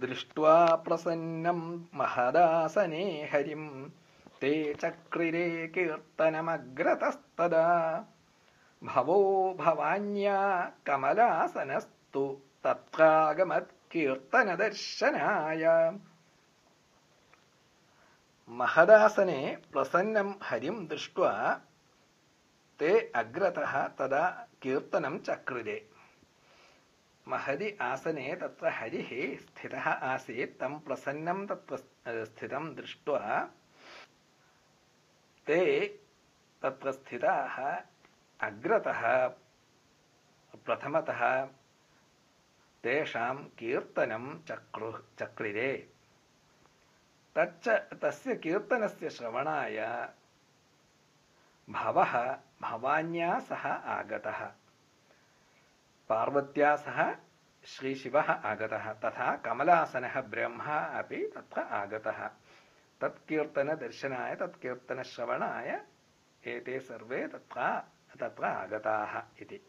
दृष्ट्वा प्रसन्नम् महदासने हरिम् ते चक्रिरे कीर्तनमग्रतस्तदा भवो भवान्या कमलासनस्तु तत्रागमत्कीर्तनदर्शनाय महदासने प्रसन्नं हरिं दृष्ट्वा ते अग्रतः तदा कीर्तनं चक्रिरे महदि आसने तत्र हरिः स्थितः आसीत् तं प्रसन्नं तत्र स्थितं दृष्ट्वा ते तत्र स्थिताः अग्रतः प्रथमतः तेषां कीर्तनं चक्रुः चक्रिरे। तच्च तस्य कीर्तनस्य श्रवणाय भवः भवान्या सह आगतः पार्वत्या सह श्रीशिवः आगतः। तथा कमलासनः ब्रह्मा अपि तत्र आगतः। तत्कीर्तनदर्शनाय तत्कीर्तनश्रवणाय एते सर्वे तत्र तत्र आगताः इति